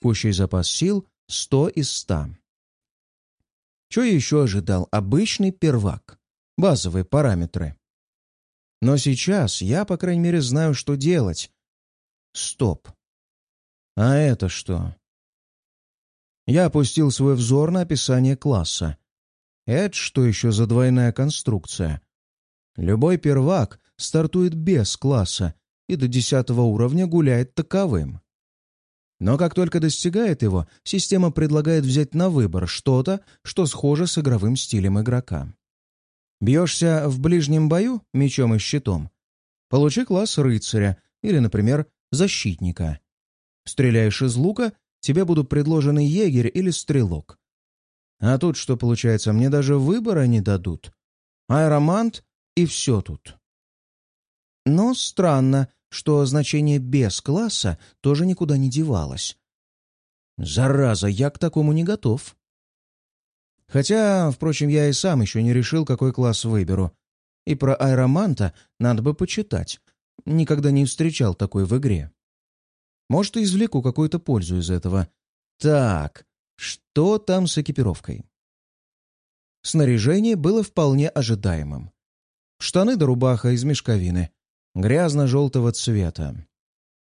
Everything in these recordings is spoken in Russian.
Текущий запас сил — 100 из 100. Что еще ожидал? Обычный первак. Базовые параметры. Но сейчас я, по крайней мере, знаю, что делать. Стоп. А это что? Я опустил свой взор на описание класса. Это что еще за двойная конструкция? Любой первак стартует без класса и до десятого уровня гуляет таковым. Но как только достигает его, система предлагает взять на выбор что-то, что схоже с игровым стилем игрока. Бьешься в ближнем бою мечом и щитом? Получи класс рыцаря или, например, защитника. Стреляешь из лука, тебе будут предложены егерь или стрелок. А тут что получается, мне даже выбора не дадут. Аэромант и все тут. Но странно, что значение «без класса» тоже никуда не девалось. Зараза, я к такому не готов. Хотя, впрочем, я и сам еще не решил, какой класс выберу. И про аэроманта надо бы почитать. Никогда не встречал такой в игре. Может, и извлеку какую-то пользу из этого. Так, что там с экипировкой? Снаряжение было вполне ожидаемым. Штаны да рубаха из мешковины, грязно-желтого цвета.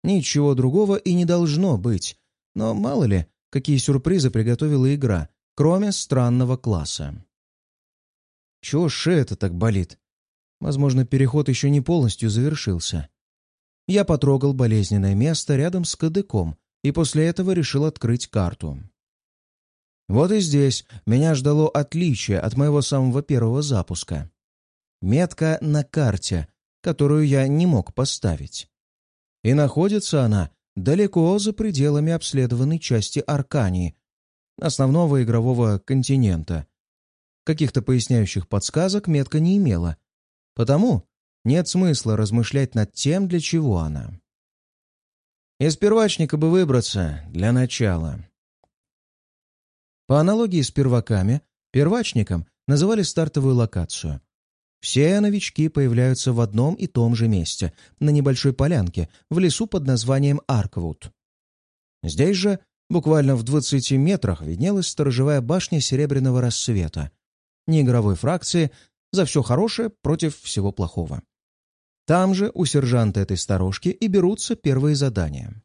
Ничего другого и не должно быть, но мало ли, какие сюрпризы приготовила игра, кроме странного класса. Чего шея-то так болит? Возможно, переход еще не полностью завершился. Я потрогал болезненное место рядом с кадыком и после этого решил открыть карту. Вот и здесь меня ждало отличие от моего самого первого запуска. Метка на карте, которую я не мог поставить. И находится она далеко за пределами обследованной части Аркании, основного игрового континента. Каких-то поясняющих подсказок метка не имела, потому нет смысла размышлять над тем, для чего она. Из первачника бы выбраться для начала. По аналогии с перваками, первачником называли стартовую локацию, все новички появляются в одном и том же месте, на небольшой полянке, в лесу под названием Арквуд. Здесь же, буквально в 20 метрах, виднелась сторожевая башня Серебряного рассвета. Неигровой фракции за все хорошее против всего плохого. Там же у сержанта этой сторожки и берутся первые задания.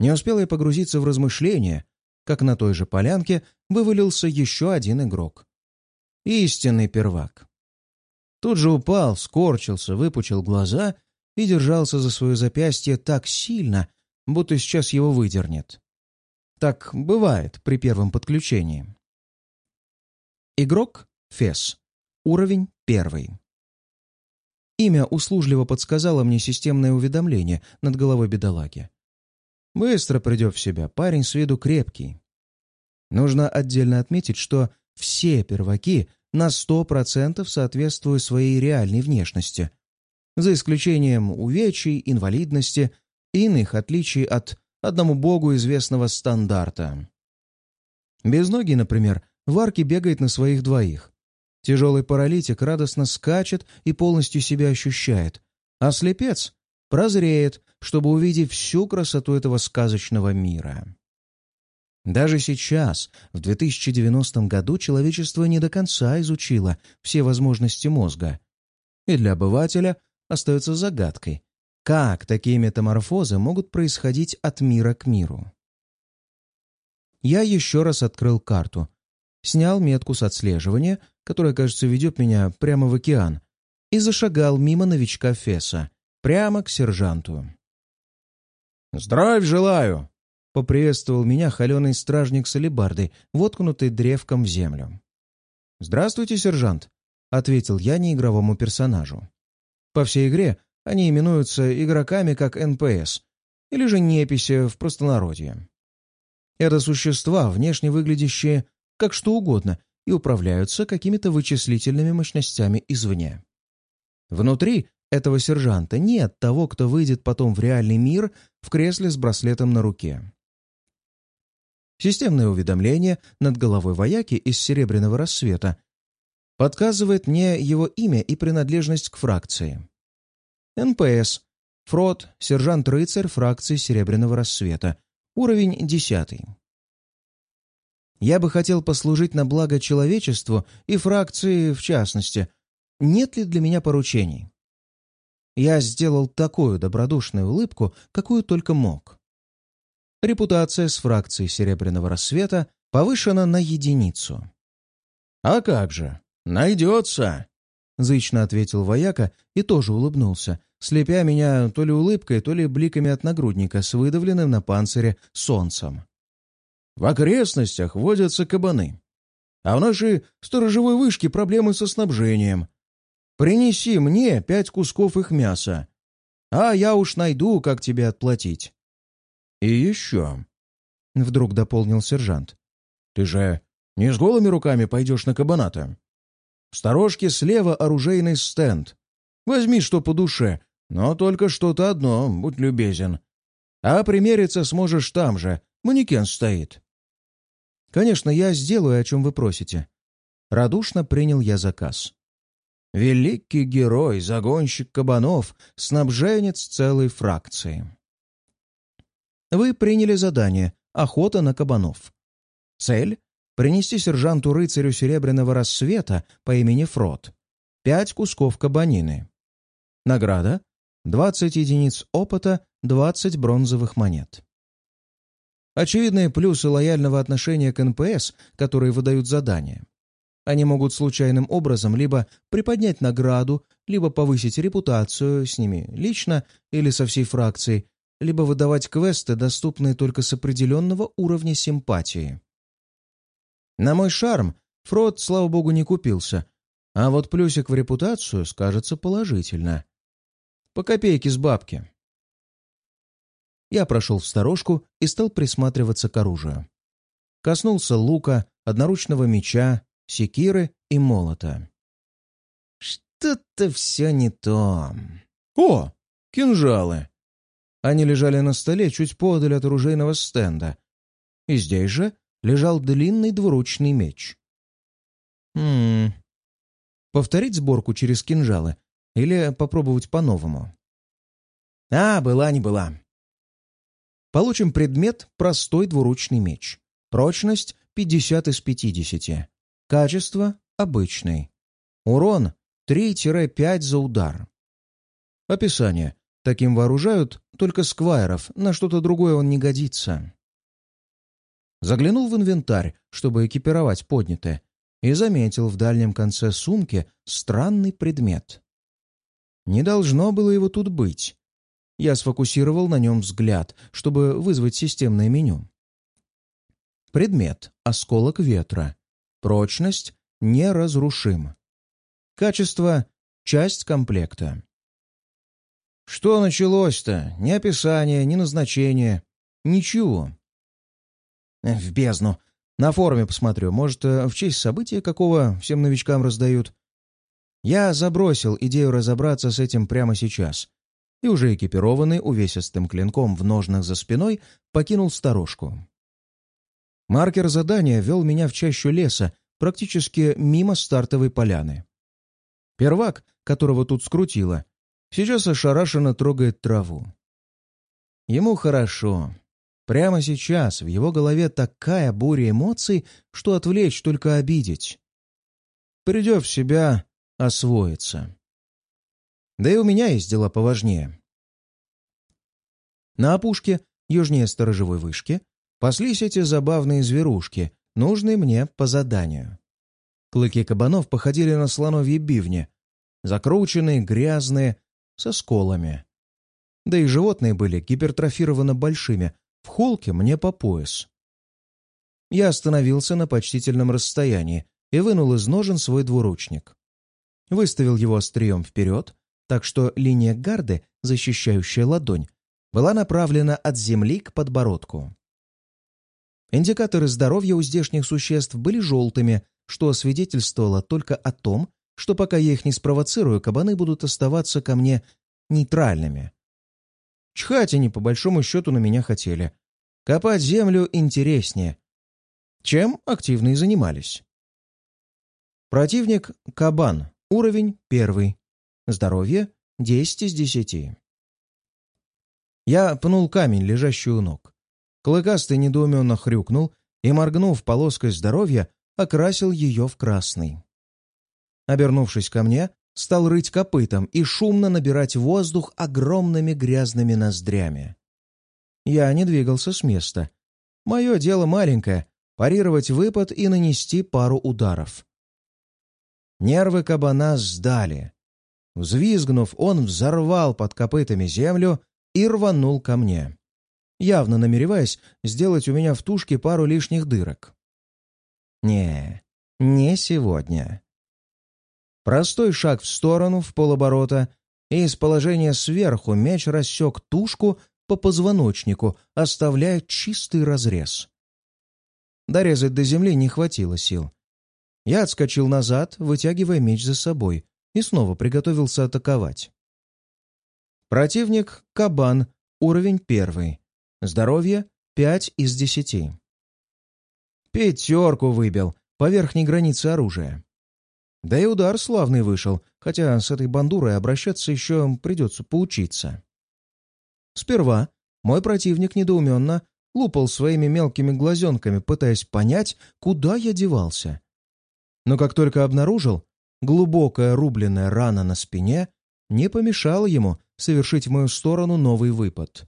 Не успел я погрузиться в размышления, как на той же полянке вывалился еще один игрок. Истинный первак. Тут же упал, скорчился, выпучил глаза и держался за свое запястье так сильно, будто сейчас его выдернет. Так бывает при первом подключении. Игрок — Фес. Уровень первый. Имя услужливо подсказало мне системное уведомление над головой бедолаги. Быстро придет в себя, парень с виду крепкий. Нужно отдельно отметить, что все перваки на сто процентов соответствую своей реальной внешности, за исключением увечий, инвалидности и иных отличий от одному богу известного стандарта. Безногий, например, в арке бегает на своих двоих. Тяжелый паралитик радостно скачет и полностью себя ощущает, а слепец прозреет, чтобы увидеть всю красоту этого сказочного мира. Даже сейчас, в 2090 году, человечество не до конца изучило все возможности мозга. И для обывателя остается загадкой, как такие метаморфозы могут происходить от мира к миру. Я еще раз открыл карту, снял метку с отслеживания, которая, кажется, ведет меня прямо в океан, и зашагал мимо новичка Феса, прямо к сержанту. «Здравия желаю!» — поприветствовал меня холеный стражник с воткнутым древком в землю. «Здравствуйте, сержант», — ответил я неигровому персонажу. По всей игре они именуются игроками как НПС, или же неписи в простонародье. Это существа, внешне выглядящие как что угодно, и управляются какими-то вычислительными мощностями извне. Внутри этого сержанта нет того, кто выйдет потом в реальный мир в кресле с браслетом на руке. Системное уведомление над головой вояки из серебряного рассвета подсказывает мне его имя и принадлежность к фракции. НПС. Фрод, сержант-рыцарь фракции Серебряного рассвета. Уровень десятый. Я бы хотел послужить на благо человечеству и фракции в частности. Нет ли для меня поручений? Я сделал такую добродушную улыбку, какую только мог. Репутация с фракцией Серебряного Рассвета повышена на единицу. «А как же? Найдется!» — зычно ответил вояка и тоже улыбнулся, слепя меня то ли улыбкой, то ли бликами от нагрудника с выдавленным на панцире солнцем. В окрестностях водятся кабаны. А в нашей сторожевой вышке проблемы со снабжением. Принеси мне пять кусков их мяса, а я уж найду, как тебе отплатить. И еще, — вдруг дополнил сержант, — ты же не с голыми руками пойдешь на кабаната. В сторожке слева оружейный стенд. Возьми что по душе, но только что-то одно, будь любезен. А примериться сможешь там же, манекен стоит. «Конечно, я сделаю, о чем вы просите». Радушно принял я заказ. Великий герой, загонщик кабанов, снабженец целой фракции. Вы приняли задание «Охота на кабанов». Цель — принести сержанту-рыцарю Серебряного Рассвета по имени Фрод пять кусков кабанины. Награда — 20 единиц опыта, 20 бронзовых монет. Очевидные плюсы лояльного отношения к НПС, которые выдают задания. Они могут случайным образом либо приподнять награду, либо повысить репутацию с ними лично или со всей фракцией, либо выдавать квесты, доступные только с определенного уровня симпатии. На мой шарм Фрод, слава богу, не купился, а вот плюсик в репутацию скажется положительно. По копейке с бабки. Я прошел в сторожку и стал присматриваться к оружию. Коснулся лука, одноручного меча, секиры и молота. Что-то все не то. О, кинжалы! Они лежали на столе чуть подаль от оружейного стенда. И здесь же лежал длинный двуручный меч. Хм... Повторить сборку через кинжалы или попробовать по-новому? А, была не была. Получим предмет «Простой двуручный меч». Прочность 50 из 50. Качество обычный. Урон 3-5 за удар. Описание. Таким вооружают только сквайров, на что-то другое он не годится. Заглянул в инвентарь, чтобы экипировать поднятое, и заметил в дальнем конце сумки странный предмет. Не должно было его тут быть. Я сфокусировал на нем взгляд, чтобы вызвать системное меню. Предмет — осколок ветра. Прочность — неразрушим. Качество — часть комплекта. Что началось-то? Ни описания, ни назначения. Ничего. В бездну. На форуме посмотрю. Может, э, в честь события какого всем новичкам раздают. Я забросил идею разобраться с этим прямо сейчас и уже экипированный увесистым клинком в ножнах за спиной покинул сторожку. Маркер задания вел меня в чащу леса, практически мимо стартовой поляны. Первак, которого тут скрутило, сейчас ошарашенно трогает траву. Ему хорошо. Прямо сейчас в его голове такая буря эмоций, что отвлечь только обидеть. Придет в себя, освоится. Да и у меня есть дела поважнее. На опушке, южнее сторожевой вышки, паслись эти забавные зверушки, нужные мне по заданию. Клыки кабанов походили на слоновьи бивни, закрученные, грязные, со сколами. Да и животные были гипертрофированно большими, в холке мне по пояс. Я остановился на почтительном расстоянии и вынул из ножен свой двуручник. Выставил его острием вперед, так что линия гарды, защищающая ладонь, была направлена от земли к подбородку. Индикаторы здоровья у здешних существ были желтыми, что свидетельствовало только о том, что пока я их не спровоцирую, кабаны будут оставаться ко мне нейтральными. Чхать они, по большому счету, на меня хотели. Копать землю интереснее. Чем активно и занимались. Противник — кабан, уровень первый. Здоровье — 10 из 10. Я пнул камень, лежащий у ног. Клыкастый недоуменно хрюкнул и, моргнув полоской здоровья, окрасил ее в красный. Обернувшись ко мне, стал рыть копытом и шумно набирать воздух огромными грязными ноздрями. Я не двигался с места. Мое дело маленькое — парировать выпад и нанести пару ударов. Нервы кабана сдали. Взвизгнув, он взорвал под копытами землю и рванул ко мне, явно намереваясь сделать у меня в тушке пару лишних дырок. Не, не сегодня. Простой шаг в сторону, в полоборота, и из положения сверху меч рассек тушку по позвоночнику, оставляя чистый разрез. Дорезать до земли не хватило сил. Я отскочил назад, вытягивая меч за собой, и снова приготовился атаковать. Противник — кабан, уровень первый. Здоровье — пять из десяти. Пятерку выбил по верхней границе оружия. Да и удар славный вышел, хотя с этой бандурой обращаться еще придется поучиться. Сперва мой противник недоуменно лупал своими мелкими глазенками, пытаясь понять, куда я девался. Но как только обнаружил, глубокая рубленная рана на спине не помешала ему совершить в мою сторону новый выпад.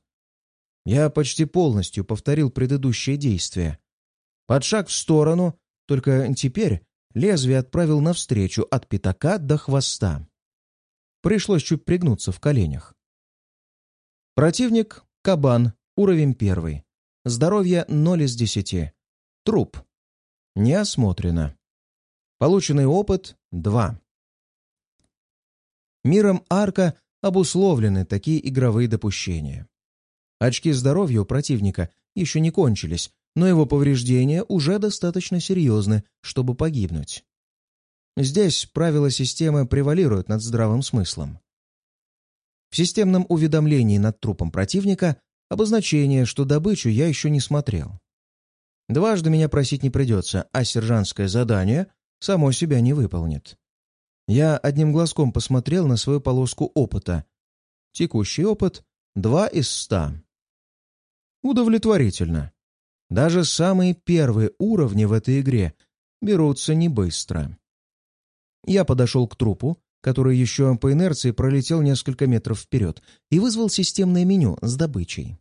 Я почти полностью повторил предыдущее действие. Под шаг в сторону, только теперь лезвие отправил навстречу от пятака до хвоста. Пришлось чуть пригнуться в коленях. Противник — кабан, уровень первый. Здоровье 0 из 10. Труп. Не осмотрено. Полученный опыт — 2. Миром арка обусловлены такие игровые допущения. Очки здоровья у противника еще не кончились, но его повреждения уже достаточно серьезны, чтобы погибнуть. Здесь правила системы превалируют над здравым смыслом. В системном уведомлении над трупом противника обозначение, что добычу я еще не смотрел. Дважды меня просить не придется, а сержантское задание само себя не выполнит. Я одним глазком посмотрел на свою полоску опыта. Текущий опыт — два из ста. Удовлетворительно. Даже самые первые уровни в этой игре берутся не быстро. Я подошел к трупу, который еще по инерции пролетел несколько метров вперед, и вызвал системное меню с добычей.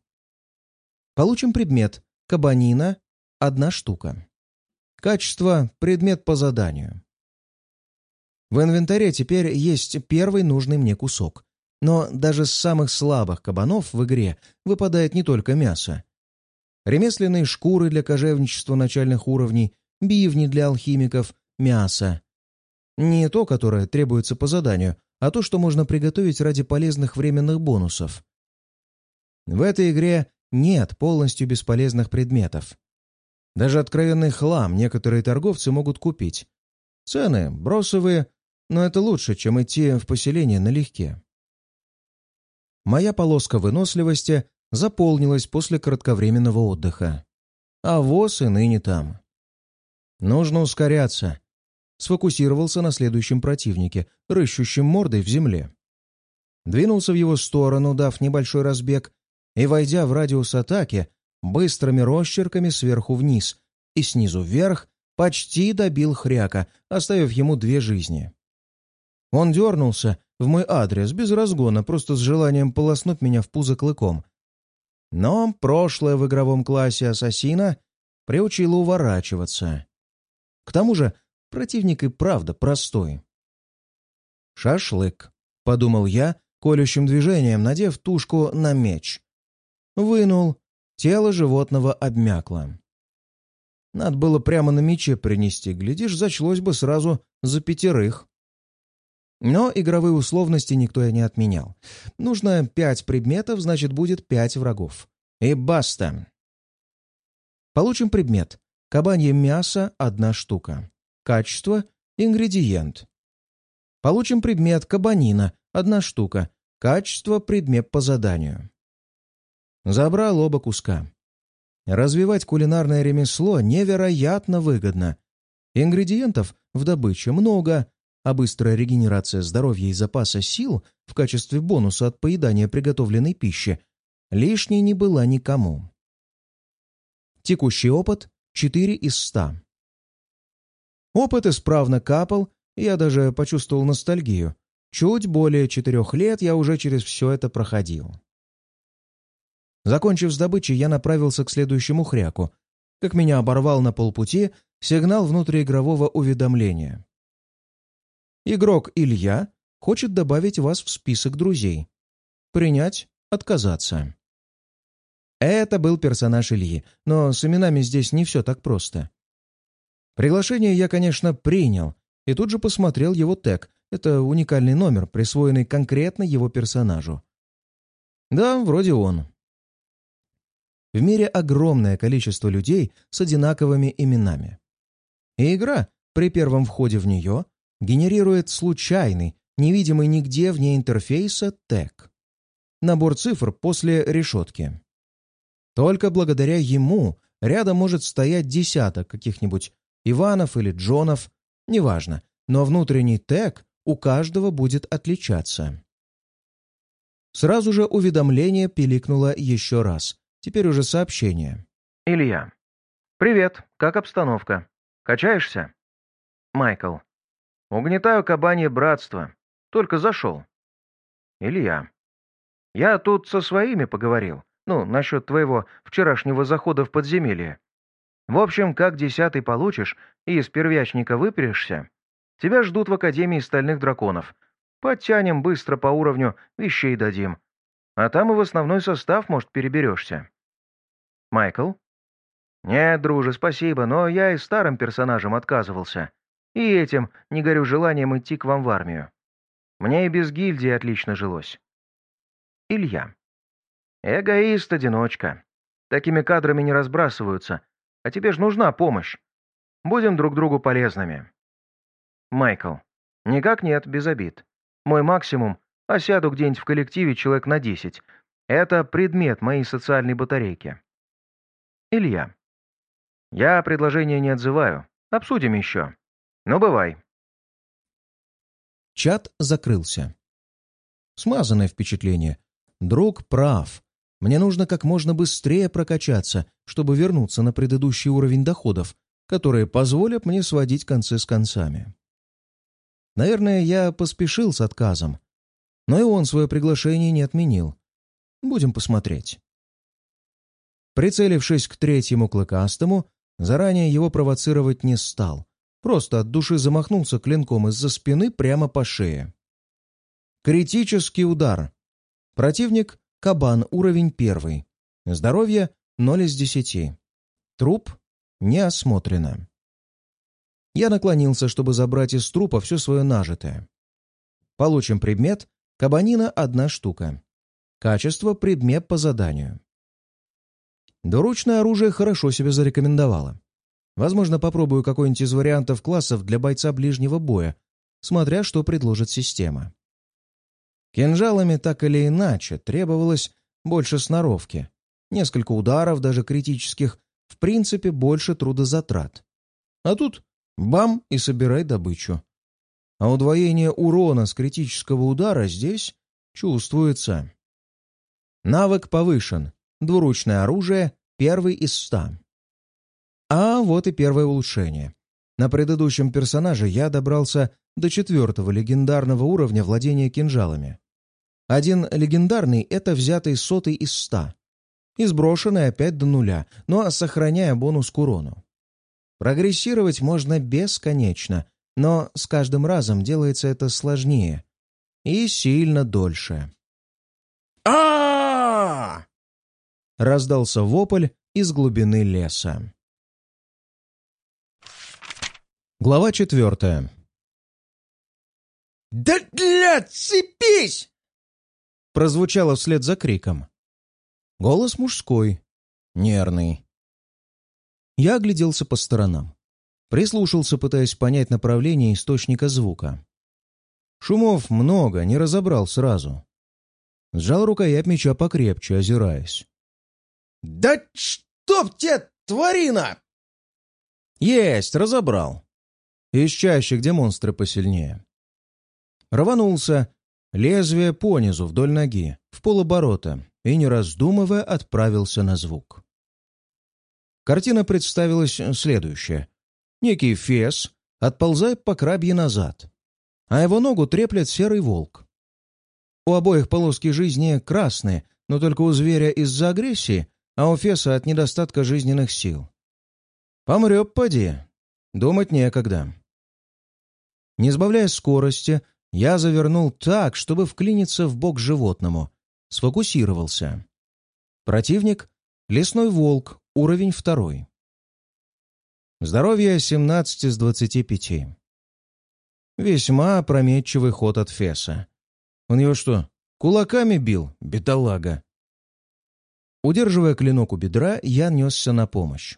Получим предмет «Кабанина» — одна штука. Качество — предмет по заданию. В инвентаре теперь есть первый нужный мне кусок. Но даже с самых слабых кабанов в игре выпадает не только мясо. Ремесленные шкуры для кожевничества начальных уровней, бивни для алхимиков, мясо. Не то, которое требуется по заданию, а то, что можно приготовить ради полезных временных бонусов. В этой игре нет полностью бесполезных предметов. Даже откровенный хлам некоторые торговцы могут купить. Цены бросовые, но это лучше, чем идти в поселение налегке. Моя полоска выносливости заполнилась после кратковременного отдыха. А воз и ныне там. Нужно ускоряться. Сфокусировался на следующем противнике, рыщущем мордой в земле. Двинулся в его сторону, дав небольшой разбег, и, войдя в радиус атаки, быстрыми росчерками сверху вниз и снизу вверх почти добил хряка, оставив ему две жизни. Он дернулся в мой адрес без разгона, просто с желанием полоснуть меня в пузо клыком. Но прошлое в игровом классе ассасина приучило уворачиваться. К тому же противник и правда простой. «Шашлык», — подумал я, колющим движением, надев тушку на меч. Вынул, тело животного обмякло. Надо было прямо на мече принести, глядишь, зачлось бы сразу за пятерых. Но игровые условности никто и не отменял. Нужно пять предметов, значит, будет пять врагов. И баста! Получим предмет. Кабанье мясо — одна штука. Качество — ингредиент. Получим предмет кабанина — одна штука. Качество — предмет по заданию. Забрал оба куска. Развивать кулинарное ремесло невероятно выгодно. Ингредиентов в добыче много, а быстрая регенерация здоровья и запаса сил в качестве бонуса от поедания приготовленной пищи лишней не была никому. Текущий опыт — 4 из 100. Опыт исправно капал, я даже почувствовал ностальгию. Чуть более четырех лет я уже через все это проходил. Закончив с добычей, я направился к следующему хряку, как меня оборвал на полпути сигнал внутриигрового уведомления. Игрок Илья хочет добавить вас в список друзей. Принять, отказаться. Это был персонаж Ильи, но с именами здесь не все так просто. Приглашение я, конечно, принял, и тут же посмотрел его тег. Это уникальный номер, присвоенный конкретно его персонажу. Да, вроде он. В мире огромное количество людей с одинаковыми именами. И игра при первом входе в нее генерирует случайный, невидимый нигде вне интерфейса тег. Набор цифр после решетки. Только благодаря ему рядом может стоять десяток каких-нибудь Иванов или Джонов, неважно, но внутренний тег у каждого будет отличаться. Сразу же уведомление пиликнуло еще раз. Теперь уже сообщение. «Илья. Привет. Как обстановка? Качаешься?» «Майкл. Угнетаю кабанье братство. Только зашел». «Илья. Я тут со своими поговорил. Ну, насчет твоего вчерашнего захода в подземелье. В общем, как десятый получишь и из первячника выпрешься, тебя ждут в Академии Стальных Драконов. Подтянем быстро по уровню, вещей дадим. А там и в основной состав, может, переберешься. Майкл? Нет, друже, спасибо, но я и старым персонажем отказывался. И этим не горю желанием идти к вам в армию. Мне и без гильдии отлично жилось. Илья. Эгоист-одиночка. Такими кадрами не разбрасываются. А тебе же нужна помощь. Будем друг другу полезными. Майкл. Никак нет, без обид. Мой максимум — осяду где-нибудь в коллективе человек на 10. Это предмет моей социальной батарейки. Илья. Я предложение не отзываю. Обсудим еще. Ну, бывай. Чат закрылся. Смазанное впечатление. Друг прав. Мне нужно как можно быстрее прокачаться, чтобы вернуться на предыдущий уровень доходов, которые позволят мне сводить концы с концами. Наверное, я поспешил с отказом, но и он свое приглашение не отменил. Будем посмотреть. Прицелившись к третьему клыкастому, заранее его провоцировать не стал. Просто от души замахнулся клинком из-за спины прямо по шее. Критический удар. Противник Кабан, уровень первый. Здоровье 0 из 10. Труп не осмотрено. Я наклонился, чтобы забрать из трупа все свое нажитое. Получим предмет. Кабанина — одна штука. Качество — предмет по заданию. Двуручное оружие хорошо себя зарекомендовало. Возможно, попробую какой-нибудь из вариантов классов для бойца ближнего боя, смотря что предложит система. Кинжалами так или иначе требовалось больше сноровки. Несколько ударов, даже критических, в принципе, больше трудозатрат. А тут бам и собирай добычу. А удвоение урона с критического удара здесь чувствуется. Навык повышен. Двуручное оружие — первый из ста. А вот и первое улучшение. На предыдущем персонаже я добрался до четвертого легендарного уровня владения кинжалами. Один легендарный — это взятый сотый из ста. И сброшенный опять до нуля, но сохраняя бонус к урону. Прогрессировать можно бесконечно, но с каждым разом делается это сложнее и сильно дольше. а раздался вопль из глубины леса. Глава четвертая. «Да, для, цепись!» прозвучало вслед за криком. Голос мужской, нервный. Я огляделся по сторонам. Прислушался, пытаясь понять направление источника звука. Шумов много, не разобрал сразу. Сжал рукоять меча покрепче, озираясь. «Да чтоб тебе, тварина!» «Есть, разобрал!» Из чаще, где монстры посильнее. Рванулся, лезвие понизу вдоль ноги, в полоборота, и, не раздумывая, отправился на звук. картина представилась следующая. Некий фес отползает по крабье назад, а его ногу треплет серый волк. У обоих полоски жизни красные, но только у зверя из-за агрессии, а у феса от недостатка жизненных сил. Помрет, поди. Думать некогда. Не сбавляя скорости, я завернул так, чтобы вклиниться в бок животному. Сфокусировался. Противник — лесной волк, уровень второй. Здоровье 17 из 25. Весьма опрометчивый ход от Феса. Он его что, кулаками бил, бедолага? Удерживая клинок у бедра, я несся на помощь.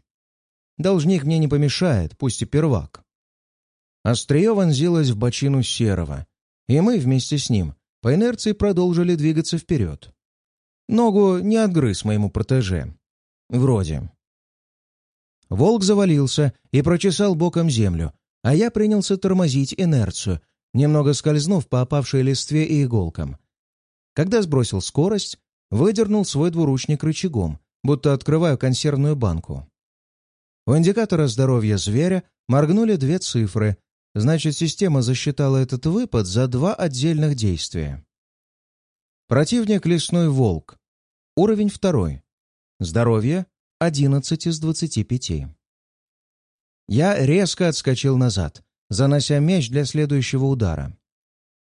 Должник мне не помешает, пусть и первак. Острие вонзилось в бочину серого, и мы вместе с ним по инерции продолжили двигаться вперед. Ногу не отгрыз моему протеже. Вроде. Волк завалился и прочесал боком землю, а я принялся тормозить инерцию, немного скользнув по опавшей листве и иголкам. Когда сбросил скорость, выдернул свой двуручник рычагом, будто открываю консервную банку. У индикатора здоровья зверя моргнули две цифры, значит, система засчитала этот выпад за два отдельных действия. Противник — лесной волк. Уровень второй. Здоровье — 11 из 25. Я резко отскочил назад, занося меч для следующего удара.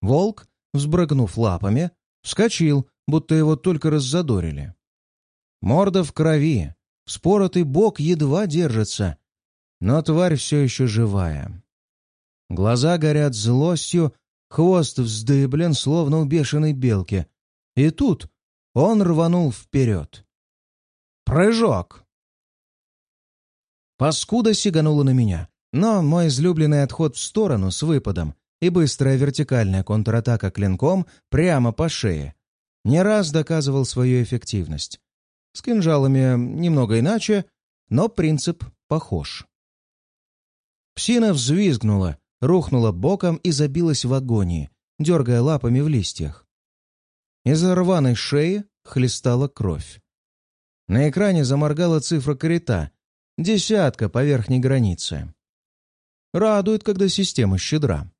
Волк, взбрыгнув лапами, вскочил, будто его только раззадорили. Морда в крови, Споротый бок едва держится, но тварь все еще живая. Глаза горят злостью, хвост вздыблен, словно у бешеной белки. И тут он рванул вперед. Прыжок! Паскуда сиганула на меня, но мой излюбленный отход в сторону с выпадом и быстрая вертикальная контратака клинком прямо по шее не раз доказывал свою эффективность. С кинжалами немного иначе, но принцип похож. Псина взвизгнула, рухнула боком и забилась в агонии, дергая лапами в листьях. Из рваной шеи хлестала кровь. На экране заморгала цифра корита, десятка по верхней границе. Радует, когда система щедра.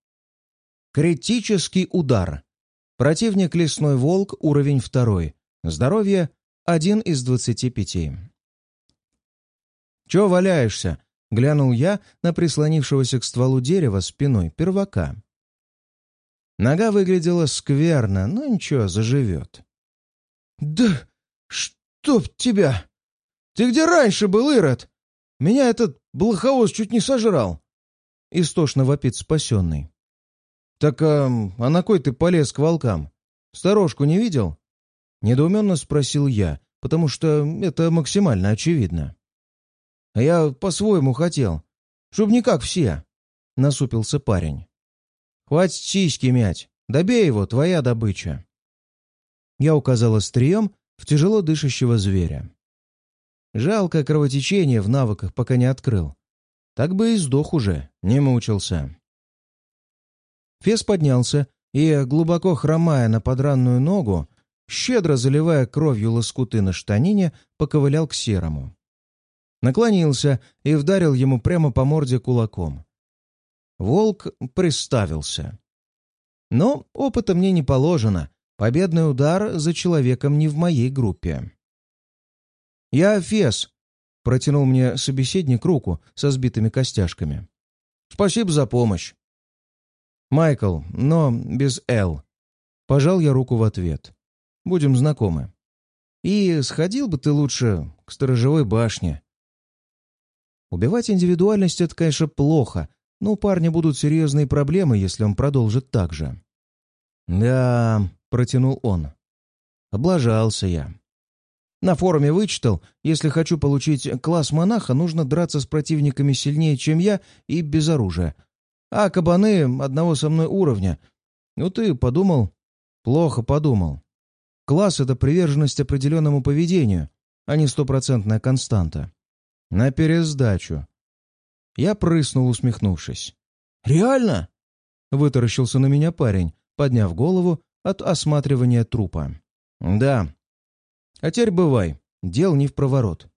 Критический удар. Противник лесной волк, уровень второй. Здоровье один из двадцати пяти. «Чё валяешься?» — глянул я на прислонившегося к стволу дерева спиной первака. Нога выглядела скверно, но ничего, заживет. «Да чтоб тебя! Ты где раньше был, Ирод? Меня этот блоховоз чуть не сожрал!» Истошно вопит спасенный. «Так а, а на кой ты полез к волкам? Сторожку не видел?» Недоуменно спросил я, потому что это максимально очевидно. «А я по-своему хотел, чтоб не как все», — насупился парень. «Хватит сиськи мять, добей его, твоя добыча». Я указал острием в тяжело дышащего зверя. Жалко кровотечение в навыках пока не открыл. Так бы и сдох уже, не мучился. Фес поднялся и, глубоко хромая на подранную ногу, щедро заливая кровью лоскуты на штанине, поковылял к серому. Наклонился и вдарил ему прямо по морде кулаком. Волк приставился. Но опыта мне не положено. Победный удар за человеком не в моей группе. «Я Фес», — протянул мне собеседник руку со сбитыми костяшками. «Спасибо за помощь». «Майкл, но без «Л». Пожал я руку в ответ. Будем знакомы. И сходил бы ты лучше к сторожевой башне. Убивать индивидуальность — это, конечно, плохо, но у парня будут серьезные проблемы, если он продолжит так же. «Да», — протянул он. Облажался я. На форуме вычитал, если хочу получить класс монаха, нужно драться с противниками сильнее, чем я, и без оружия. А кабаны одного со мной уровня. Ну ты подумал? Плохо подумал. Класс — это приверженность определенному поведению, а не стопроцентная константа. На пересдачу. Я прыснул, усмехнувшись. «Реально?» — вытаращился на меня парень, подняв голову от осматривания трупа. «Да. А теперь бывай. Дел не в проворот».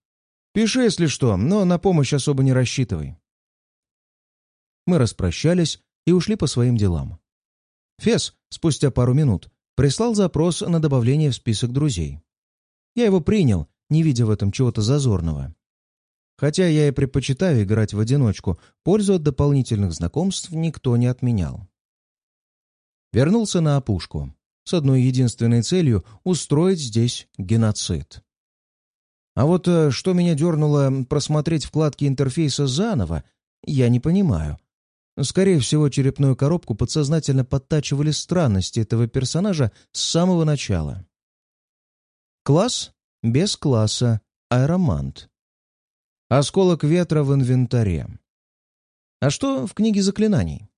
Пиши, если что, но на помощь особо не рассчитывай». Мы распрощались и ушли по своим делам. Фес, спустя пару минут, прислал запрос на добавление в список друзей. Я его принял, не видя в этом чего-то зазорного. Хотя я и предпочитаю играть в одиночку, пользу от дополнительных знакомств никто не отменял. Вернулся на опушку с одной единственной целью — устроить здесь геноцид. А вот э, что меня дернуло просмотреть вкладки интерфейса заново, я не понимаю. Скорее всего, черепную коробку подсознательно подтачивали странности этого персонажа с самого начала. Класс без класса аэромант. Осколок ветра в инвентаре. А что в книге заклинаний?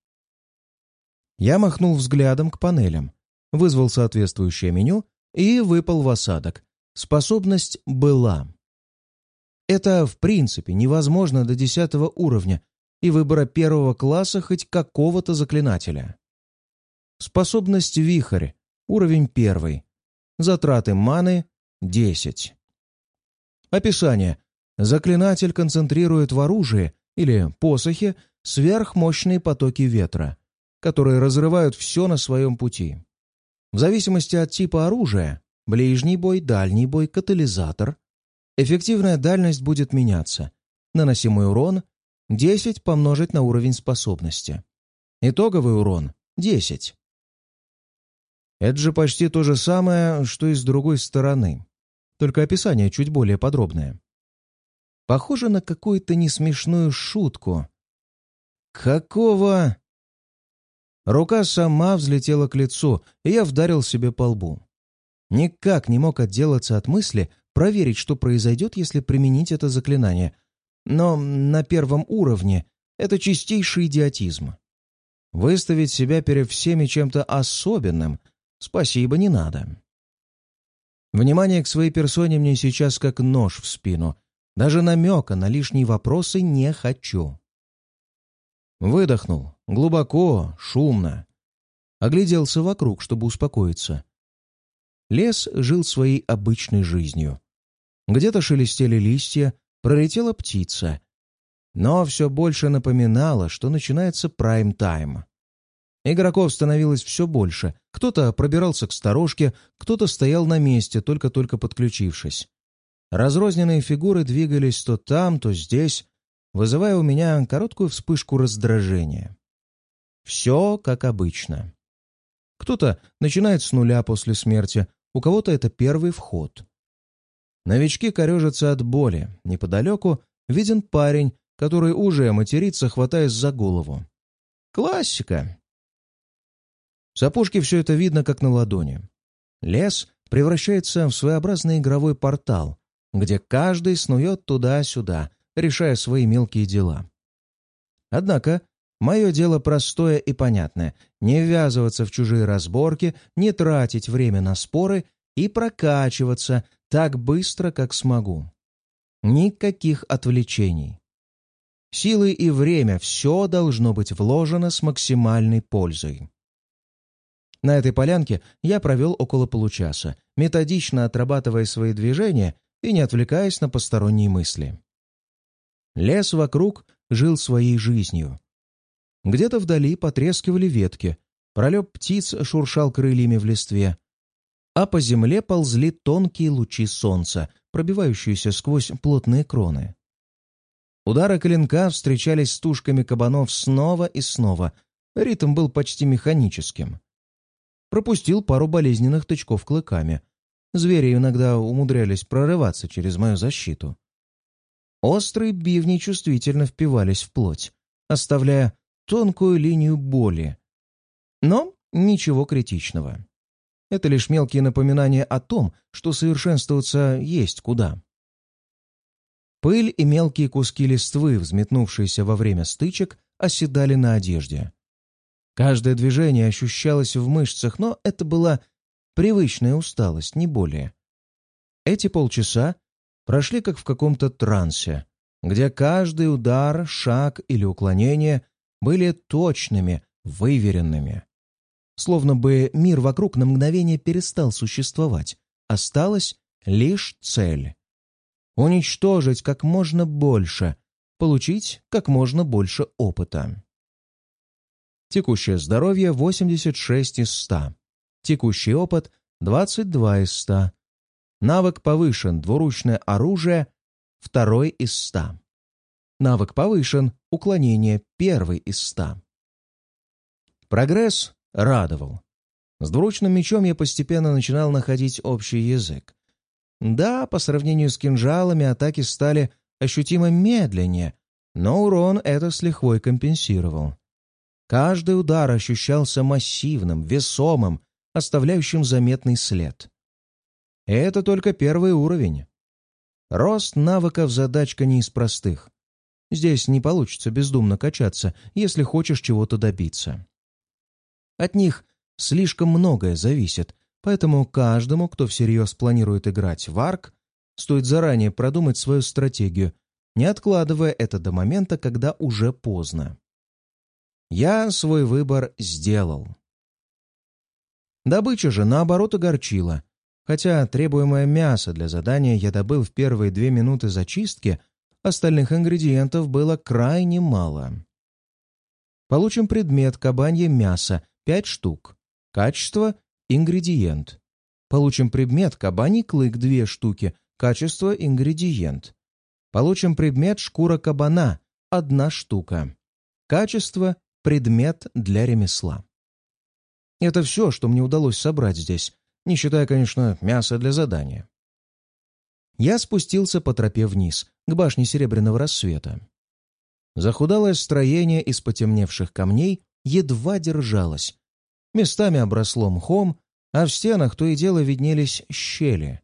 Я махнул взглядом к панелям, вызвал соответствующее меню и выпал в осадок. Способность была. Это, в принципе, невозможно до десятого уровня и выбора первого класса хоть какого-то заклинателя. Способность вихрь, уровень первый. Затраты маны — 10. Описание. Заклинатель концентрирует в оружии или посохе сверхмощные потоки ветра, которые разрывают все на своем пути. В зависимости от типа оружия — ближний бой, дальний бой, катализатор — эффективная дальность будет меняться. Наносимый урон — 10 помножить на уровень способности. Итоговый урон — 10. Это же почти то же самое, что и с другой стороны. Только описание чуть более подробное. Похоже на какую-то несмешную шутку. «Какого?» Рука сама взлетела к лицу, и я вдарил себе по лбу. Никак не мог отделаться от мысли проверить, что произойдет, если применить это заклинание. Но на первом уровне это чистейший идиотизм. Выставить себя перед всеми чем-то особенным спасибо не надо. Внимание к своей персоне мне сейчас как нож в спину, даже намека на лишние вопросы не хочу. Выдохнул. Глубоко, шумно. Огляделся вокруг, чтобы успокоиться. Лес жил своей обычной жизнью. Где-то шелестели листья, пролетела птица. Но все больше напоминало, что начинается прайм-тайм. Игроков становилось все больше. Кто-то пробирался к сторожке, кто-то стоял на месте, только-только подключившись. Разрозненные фигуры двигались то там, то здесь, вызывая у меня короткую вспышку раздражения. Все как обычно. Кто-то начинает с нуля после смерти, у кого-то это первый вход. Новички корежатся от боли. Неподалеку виден парень, который уже матерится, хватаясь за голову. Классика. С опушки все это видно как на ладони. Лес превращается в своеобразный игровой портал, где каждый снует туда-сюда, решая свои мелкие дела. Однако, мое дело простое и понятное — не ввязываться в чужие разборки, не тратить время на споры и прокачиваться так быстро, как смогу. Никаких отвлечений. Силы и время — все должно быть вложено с максимальной пользой. На этой полянке я провел около получаса, методично отрабатывая свои движения и не отвлекаясь на посторонние мысли. Лес вокруг жил своей жизнью. Где-то вдали потрескивали ветки, пролет птиц шуршал крыльями в листве, а по земле ползли тонкие лучи солнца, пробивающиеся сквозь плотные кроны. Удары клинка встречались с тушками кабанов снова и снова, ритм был почти механическим. Пропустил пару болезненных тычков клыками, Звери иногда умудрялись прорываться через мою защиту. Острые бивни чувствительно впивались в плоть, оставляя тонкую линию боли. Но ничего критичного. Это лишь мелкие напоминания о том, что совершенствоваться есть куда. Пыль и мелкие куски листвы, взметнувшиеся во время стычек, оседали на одежде. Каждое движение ощущалось в мышцах, но это была Привычная усталость, не более. Эти полчаса прошли как в каком-то трансе, где каждый удар, шаг или уклонение были точными, выверенными. Словно бы мир вокруг на мгновение перестал существовать. Осталась лишь цель. Уничтожить как можно больше, получить как можно больше опыта. Текущее здоровье 86 из 100. Текущий опыт 22 из 100. Навык повышен, двуручное оружие, второй из 100. Навык повышен, уклонение, первый из 100. Прогресс радовал. С двуручным мечом я постепенно начинал находить общий язык. Да, по сравнению с кинжалами атаки стали ощутимо медленнее, но урон это с лихвой компенсировал. Каждый удар ощущался массивным, весомым, оставляющим заметный след. Это только первый уровень. Рост навыков задачка не из простых. Здесь не получится бездумно качаться, если хочешь чего-то добиться. От них слишком многое зависит, поэтому каждому, кто всерьез планирует играть в арк, стоит заранее продумать свою стратегию, не откладывая это до момента, когда уже поздно. Я свой выбор сделал. Добыча же, наоборот, огорчила. Хотя требуемое мясо для задания я добыл в первые две минуты зачистки, остальных ингредиентов было крайне мало. Получим предмет кабанье мясо 5 штук. Качество – ингредиент. Получим предмет кабаний клык 2 штуки. Качество – ингредиент. Получим предмет шкура кабана – 1 штука. Качество – предмет для ремесла. Это все, что мне удалось собрать здесь, не считая, конечно, мяса для задания. Я спустился по тропе вниз, к башне Серебряного рассвета. Захудалое строение из потемневших камней едва держалось. Местами обросло мхом, а в стенах то и дело виднелись щели.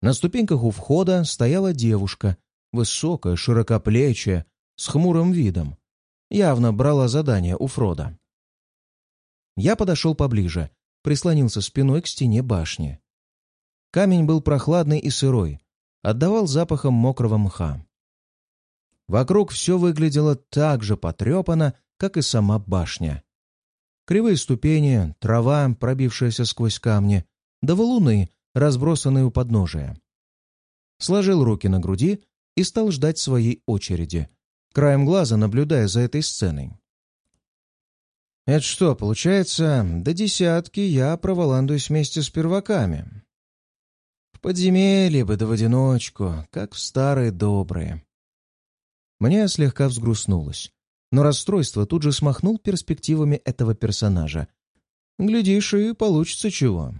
На ступеньках у входа стояла девушка, высокая, широкоплечая, с хмурым видом. Явно брала задание у Фрода. Я подошел поближе, прислонился спиной к стене башни. Камень был прохладный и сырой, отдавал запахом мокрого мха. Вокруг все выглядело так же потрепано, как и сама башня. Кривые ступени, трава, пробившаяся сквозь камни, да валуны, разбросанные у подножия. Сложил руки на груди и стал ждать своей очереди, краем глаза наблюдая за этой сценой. Это что, получается, до десятки я проволандуюсь вместе с перваками? В подземелье бы да в одиночку, как в старые добрые. Мне слегка взгрустнулось но расстройство тут же смахнул перспективами этого персонажа. Глядишь, и получится чего.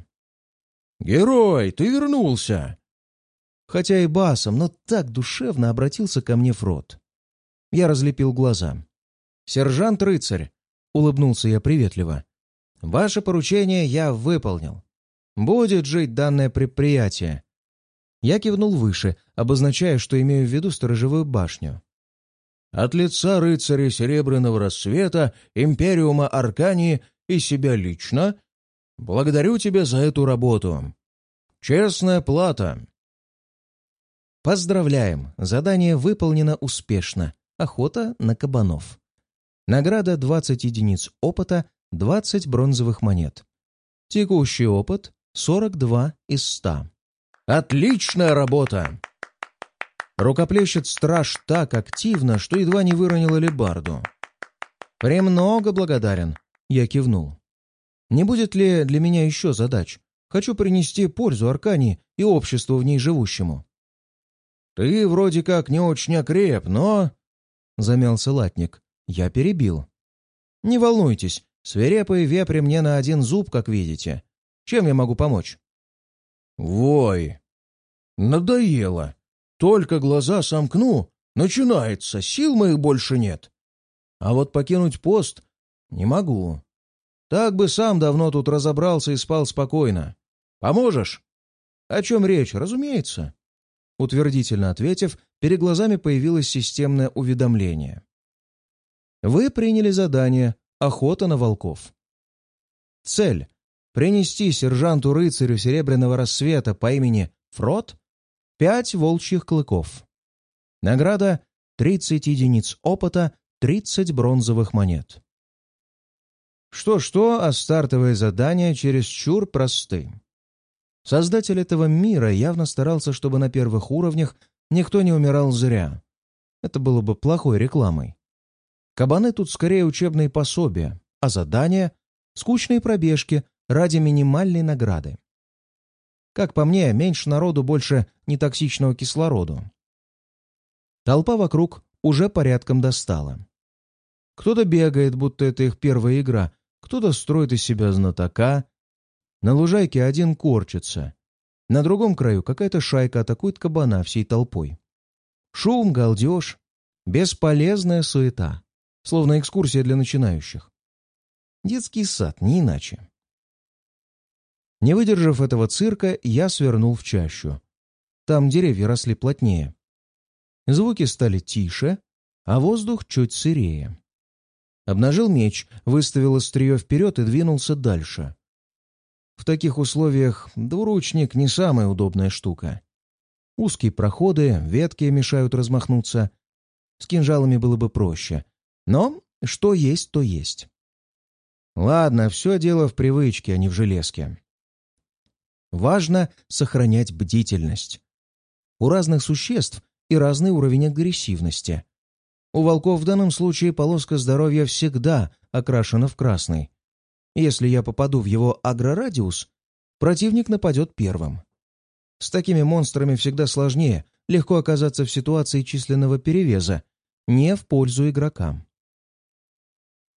«Герой, ты вернулся!» Хотя и басом, но так душевно обратился ко мне Фрод. Я разлепил глаза. «Сержант-рыцарь!» — улыбнулся я приветливо. «Ваше поручение я выполнил. Будет жить данное предприятие». Я кивнул выше, обозначая, что имею в виду сторожевую башню. От лица рыцаря Серебряного Рассвета, Империума Аркании и себя лично благодарю тебя за эту работу. Честная плата. Поздравляем! Задание выполнено успешно. Охота на кабанов. Награда 20 единиц опыта, 20 бронзовых монет. Текущий опыт 42 из 100. Отличная работа! Рукоплещет страж так активно, что едва не выронил алебарду. «Премного благодарен», — я кивнул. «Не будет ли для меня еще задач? Хочу принести пользу Аркании и обществу в ней живущему». «Ты вроде как не очень окреп, но...» — замялся латник. Я перебил. «Не волнуйтесь, свирепые вепри мне на один зуб, как видите. Чем я могу помочь?» «Вой! Надоело!» Только глаза сомкну, начинается, сил моих больше нет. А вот покинуть пост не могу. Так бы сам давно тут разобрался и спал спокойно. Поможешь? О чем речь, разумеется. Утвердительно ответив, перед глазами появилось системное уведомление. Вы приняли задание «Охота на волков». Цель — принести сержанту-рыцарю Серебряного Рассвета по имени Фрод Пять волчьих клыков. Награда — 30 единиц опыта, 30 бронзовых монет. Что-что, а стартовые задания чересчур просты. Создатель этого мира явно старался, чтобы на первых уровнях никто не умирал зря. Это было бы плохой рекламой. Кабаны тут скорее учебные пособия, а задания — скучные пробежки ради минимальной награды. Как по мне, меньше народу, больше нетоксичного кислороду. Толпа вокруг уже порядком достала. Кто-то бегает, будто это их первая игра, кто-то строит из себя знатока. На лужайке один корчится. На другом краю какая-то шайка атакует кабана всей толпой. Шум, галдеж, бесполезная суета. Словно экскурсия для начинающих. Детский сад, не иначе. Не выдержав этого цирка, я свернул в чащу. Там деревья росли плотнее. Звуки стали тише, а воздух чуть сырее. Обнажил меч, выставил острие вперед и двинулся дальше. В таких условиях двуручник не самая удобная штука. Узкие проходы, ветки мешают размахнуться. С кинжалами было бы проще. Но что есть, то есть. Ладно, все дело в привычке, а не в железке. Важно сохранять бдительность. У разных существ и разный уровень агрессивности. У волков в данном случае полоска здоровья всегда окрашена в красный. Если я попаду в его агрорадиус, противник нападет первым. С такими монстрами всегда сложнее, легко оказаться в ситуации численного перевеза, не в пользу игрокам.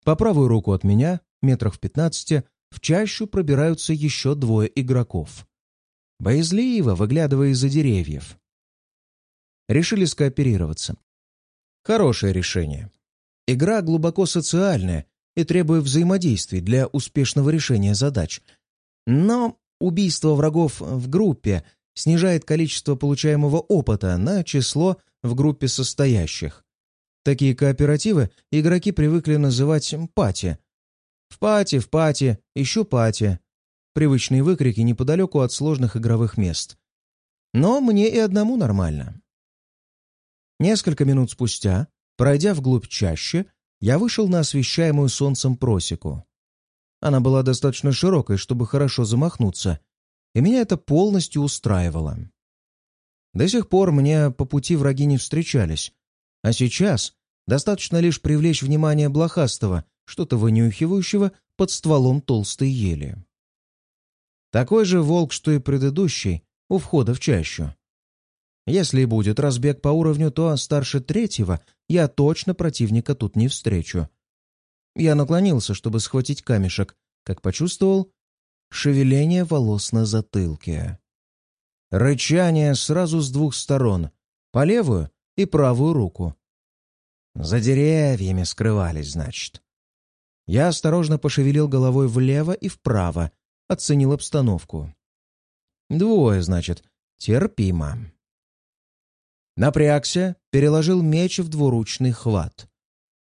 По правую руку от меня, метрах в пятнадцати, в чащу пробираются еще двое игроков. Боязливо, выглядывая из-за деревьев. Решили скооперироваться. Хорошее решение. Игра глубоко социальная и требует взаимодействий для успешного решения задач. Но убийство врагов в группе снижает количество получаемого опыта на число в группе состоящих. Такие кооперативы игроки привыкли называть «пати». В пати, в пати, ищу пати. Привычные выкрики неподалеку от сложных игровых мест. Но мне и одному нормально. Несколько минут спустя, пройдя вглубь чаще, я вышел на освещаемую солнцем просеку. Она была достаточно широкой, чтобы хорошо замахнуться, и меня это полностью устраивало. До сих пор мне по пути враги не встречались, а сейчас достаточно лишь привлечь внимание блохастого, что-то вынюхивающего под стволом толстой ели. Такой же волк, что и предыдущий, у входа в чащу. Если и будет разбег по уровню, то старше третьего я точно противника тут не встречу. Я наклонился, чтобы схватить камешек, как почувствовал шевеление волос на затылке. Рычание сразу с двух сторон, по левую и правую руку. За деревьями скрывались, значит. Я осторожно пошевелил головой влево и вправо, оценил обстановку. Двое, значит, терпимо. Напрягся, переложил меч в двуручный хват.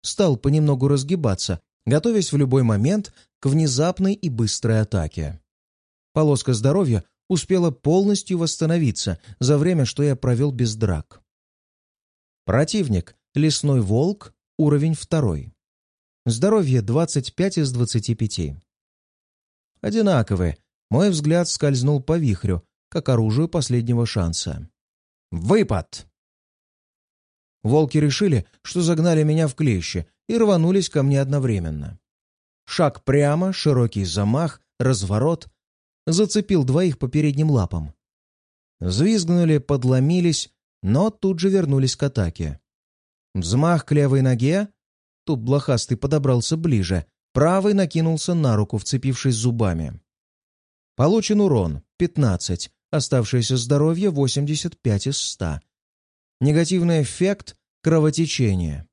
Стал понемногу разгибаться, готовясь в любой момент к внезапной и быстрой атаке. Полоска здоровья успела полностью восстановиться за время, что я провел без драк. Противник — лесной волк, уровень второй. Здоровье 25 из 25. Одинаковые. Мой взгляд скользнул по вихрю, как оружию последнего шанса. «Выпад!» Волки решили, что загнали меня в клещи и рванулись ко мне одновременно. Шаг прямо, широкий замах, разворот. Зацепил двоих по передним лапам. Взвизгнули, подломились, но тут же вернулись к атаке. Взмах к левой ноге. Тут блохастый подобрался ближе. Правый накинулся на руку, вцепившись зубами. Получен урон — 15, оставшееся здоровье — 85 из 100. Негативный эффект — кровотечение.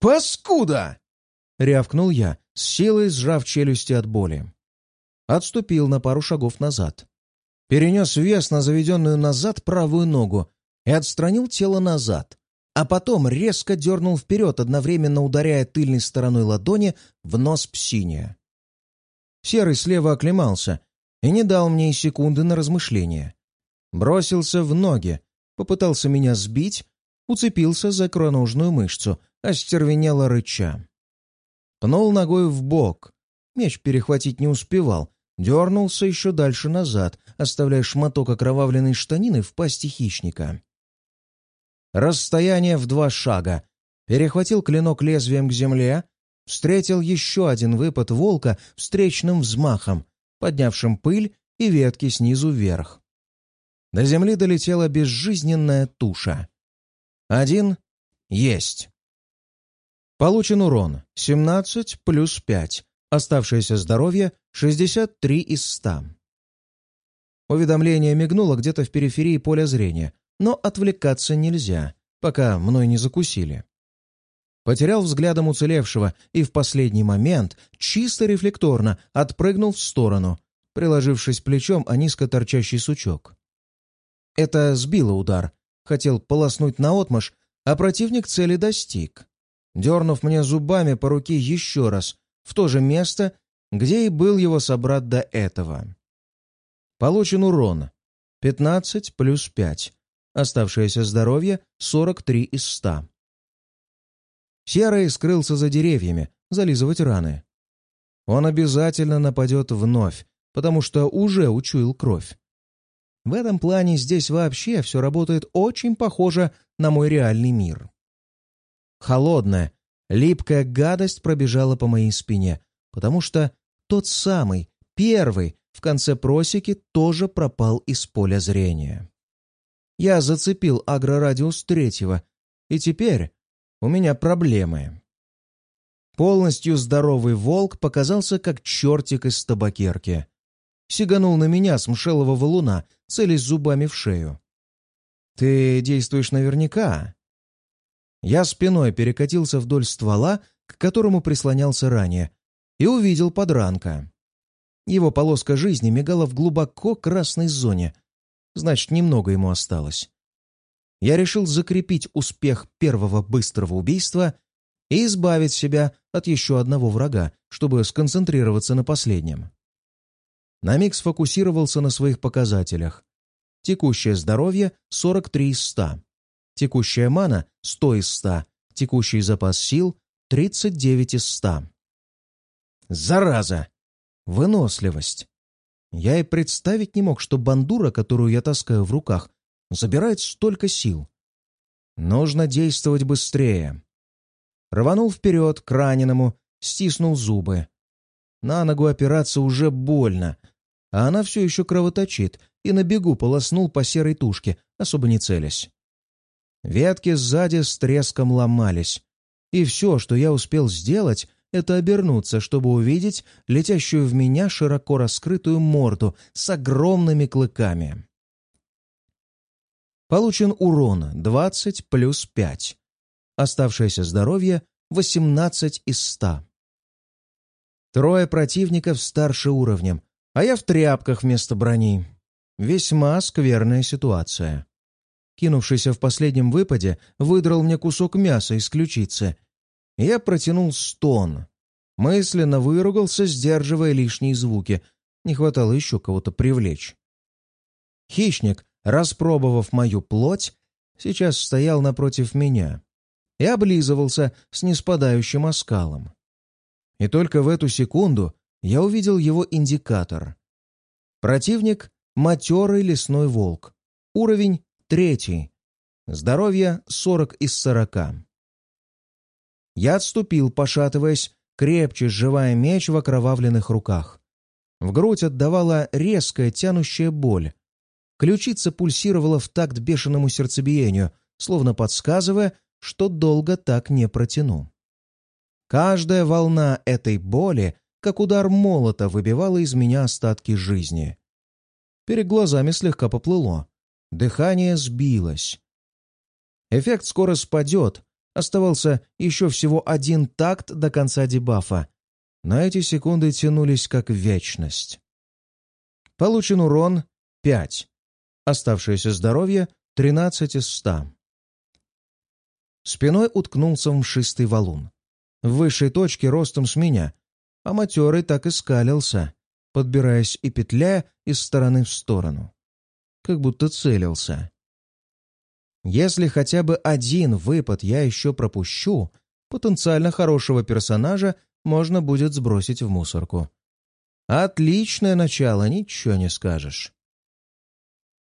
«Паскуда!» — рявкнул я, с силой сжав челюсти от боли. Отступил на пару шагов назад. Перенес вес на заведенную назад правую ногу и отстранил тело назад, а потом резко дернул вперед, одновременно ударяя тыльной стороной ладони в нос псине. Серый слева оклемался и не дал мне и секунды на размышление. Бросился в ноги, попытался меня сбить, уцепился за икроножную мышцу, остервенело рыча. Пнул ногой в бок. Меч перехватить не успевал, дернулся еще дальше назад, оставляя шматок окровавленной штанины в пасти хищника. Расстояние в два шага. Перехватил клинок лезвием к земле, встретил еще один выпад волка встречным взмахом, поднявшим пыль и ветки снизу вверх. До земли долетела безжизненная туша. Один есть. Получен урон 17 плюс 5. Оставшееся здоровье 63 из 100. Уведомление мигнуло где-то в периферии поля зрения, но отвлекаться нельзя, пока мной не закусили. Потерял взглядом уцелевшего и в последний момент чисто рефлекторно отпрыгнул в сторону, приложившись плечом о низко торчащий сучок. Это сбило удар. Хотел полоснуть наотмашь, а противник цели достиг. Дернув мне зубами по руке еще раз, в то же место, где и был его собрат до этого. Получен урон. 15 плюс 5. Оставшееся здоровье 43 из 100. Серый скрылся за деревьями, зализывать раны. Он обязательно нападет вновь, потому что уже учуял кровь. В этом плане здесь вообще все работает очень похоже на мой реальный мир. Холодная, липкая гадость пробежала по моей спине, потому что тот самый, первый, в конце просеки тоже пропал из поля зрения. Я зацепил агрорадиус третьего, и теперь у меня проблемы. Полностью здоровый волк показался как чертик из табакерки. Сиганул на меня с мшелого валуна, целясь зубами в шею. «Ты действуешь наверняка». Я спиной перекатился вдоль ствола, к которому прислонялся ранее, и увидел подранка. Его полоска жизни мигала в глубоко красной зоне, значит, немного ему осталось. Я решил закрепить успех первого быстрого убийства и избавить себя от еще одного врага, чтобы сконцентрироваться на последнем. На миг сфокусировался на своих показателях. Текущее здоровье — 43 из 100. Текущая мана — 100 из 100. Текущий запас сил — 39 из 100. Зараза! Выносливость! Я и представить не мог, что бандура, которую я таскаю в руках, забирает столько сил. Нужно действовать быстрее. Рванул вперед к раненому, стиснул зубы. На ногу опираться уже больно, а она все еще кровоточит, и на бегу полоснул по серой тушке, особо не целясь. Ветки сзади с треском ломались, и все, что я успел сделать, это обернуться, чтобы увидеть летящую в меня широко раскрытую морду с огромными клыками. Получен урон 20 плюс 5. Оставшееся здоровье 18 из 100. Трое противников старше уровнем, а я в тряпках вместо брони. Весьма скверная ситуация. Кинувшийся в последнем выпаде выдрал мне кусок мяса из ключицы. Я протянул стон. Мысленно выругался, сдерживая лишние звуки. Не хватало еще кого-то привлечь. Хищник, распробовав мою плоть, сейчас стоял напротив меня и облизывался с неспадающим оскалом. И только в эту секунду я увидел его индикатор. Противник — матерый лесной волк. Уровень — третий. Здоровье — 40 из 40. Я отступил, пошатываясь, крепче сживая меч в окровавленных руках. В грудь отдавала резкая тянущая боль. Ключица пульсировала в такт бешеному сердцебиению, словно подсказывая, что долго так не протяну. Каждая волна этой боли, как удар молота, выбивала из меня остатки жизни. Перед глазами слегка поплыло. Дыхание сбилось. Эффект скоро спадет. Оставался еще всего один такт до конца дебафа. На эти секунды тянулись как вечность. Получен урон 5. Оставшееся здоровье 13 из 100. Спиной уткнулся в мшистый валун в высшей точке ростом с меня, а матерый так и скалился, подбираясь и петляя из стороны в сторону. Как будто целился. Если хотя бы один выпад я еще пропущу, потенциально хорошего персонажа можно будет сбросить в мусорку. Отличное начало, ничего не скажешь.